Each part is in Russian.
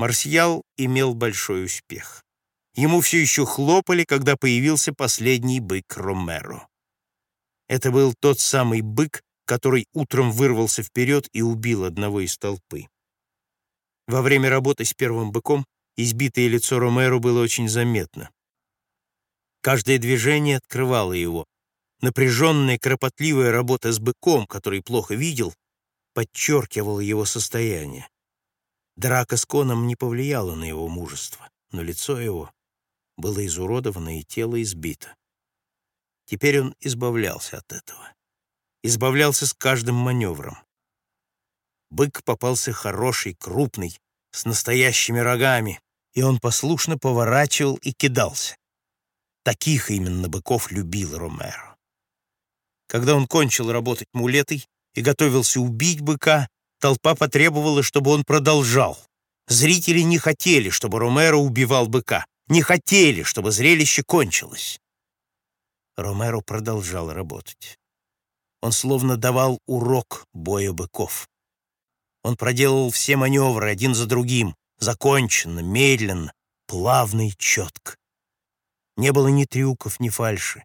Марсьял имел большой успех. Ему все еще хлопали, когда появился последний бык Ромеро. Это был тот самый бык, который утром вырвался вперед и убил одного из толпы. Во время работы с первым быком избитое лицо Ромеро было очень заметно. Каждое движение открывало его. Напряженная, кропотливая работа с быком, который плохо видел, подчеркивала его состояние. Драка с коном не повлияла на его мужество, но лицо его было изуродовано и тело избито. Теперь он избавлялся от этого. Избавлялся с каждым маневром. Бык попался хороший, крупный, с настоящими рогами, и он послушно поворачивал и кидался. Таких именно быков любил Ромеро. Когда он кончил работать мулетой и готовился убить быка, толпа потребовала, чтобы он продолжал. Зрители не хотели, чтобы Ромеро убивал быка, не хотели, чтобы зрелище кончилось. Ромеро продолжал работать. Он словно давал урок боя быков. Он проделал все маневры один за другим, законченно, медленно, плавно и четко. Не было ни трюков, ни фальши,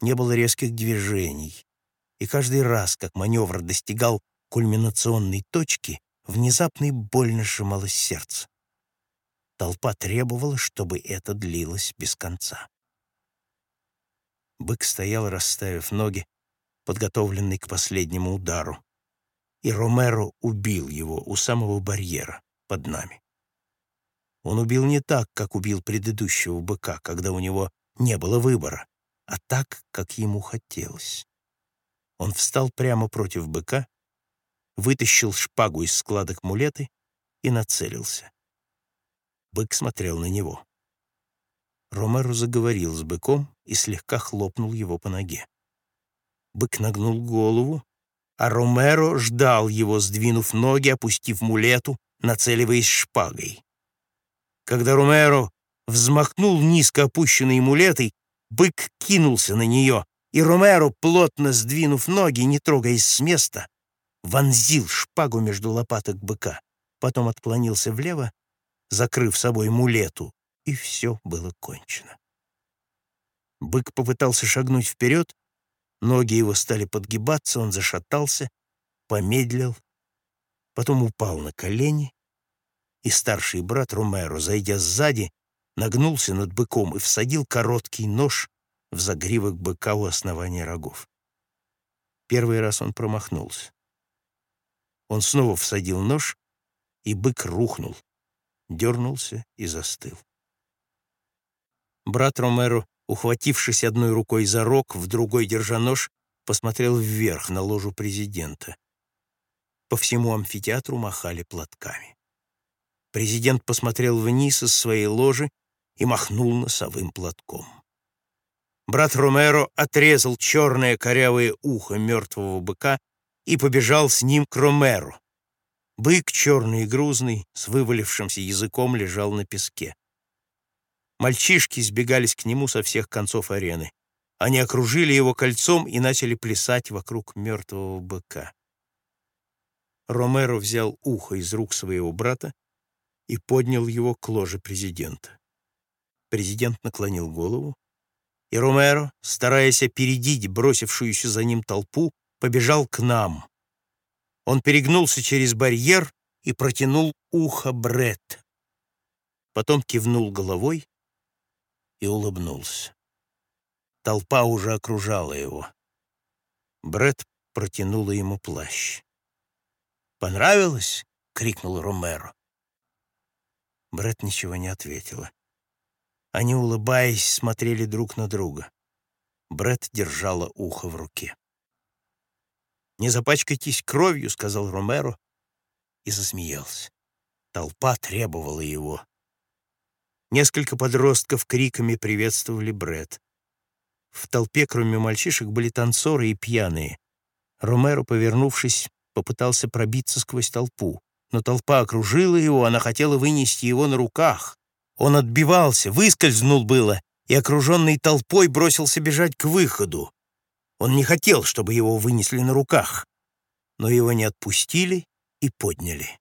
не было резких движений. И каждый раз, как маневр достигал кульминационной точки, внезапно и больно сжималось сердце. Толпа требовала, чтобы это длилось без конца. Бык стоял, расставив ноги, подготовленный к последнему удару, и Ромеро убил его у самого барьера под нами. Он убил не так, как убил предыдущего быка, когда у него не было выбора, а так, как ему хотелось. Он встал прямо против быка вытащил шпагу из складок мулеты и нацелился. Бык смотрел на него. Ромеро заговорил с быком и слегка хлопнул его по ноге. Бык нагнул голову, а Ромеро ждал его, сдвинув ноги, опустив мулету, нацеливаясь шпагой. Когда Ромеро взмахнул низко опущенной мулетой, бык кинулся на нее, и Ромеро, плотно сдвинув ноги, не трогаясь с места, вонзил шпагу между лопаток быка, потом отклонился влево, закрыв собой мулету, и все было кончено. Бык попытался шагнуть вперед, ноги его стали подгибаться, он зашатался, помедлил, потом упал на колени, и старший брат Ромеро, зайдя сзади, нагнулся над быком и всадил короткий нож в загривок быка у основания рогов. Первый раз он промахнулся. Он снова всадил нож, и бык рухнул, дернулся и застыл. Брат Ромеро, ухватившись одной рукой за рог, в другой держа нож, посмотрел вверх на ложу президента. По всему амфитеатру махали платками. Президент посмотрел вниз из своей ложи и махнул носовым платком. Брат Ромеро отрезал черное корявое ухо мертвого быка и побежал с ним к Ромеру. Бык, черный и грузный, с вывалившимся языком, лежал на песке. Мальчишки сбегались к нему со всех концов арены. Они окружили его кольцом и начали плясать вокруг мертвого быка. Ромеро взял ухо из рук своего брата и поднял его к ложе президента. Президент наклонил голову, и Ромеро, стараясь опередить бросившуюся за ним толпу, побежал к нам. Он перегнулся через барьер и протянул ухо Бред. Потом кивнул головой и улыбнулся. Толпа уже окружала его. Бред протянула ему плащ. «Понравилось?» — крикнул Ромеро. Бред ничего не ответила. Они, улыбаясь, смотрели друг на друга. Бред держала ухо в руке. «Не запачкайтесь кровью», — сказал Ромеро и засмеялся. Толпа требовала его. Несколько подростков криками приветствовали Бред. В толпе, кроме мальчишек, были танцоры и пьяные. Ромеро, повернувшись, попытался пробиться сквозь толпу. Но толпа окружила его, она хотела вынести его на руках. Он отбивался, выскользнул было и, окруженный толпой, бросился бежать к выходу. Он не хотел, чтобы его вынесли на руках, но его не отпустили и подняли.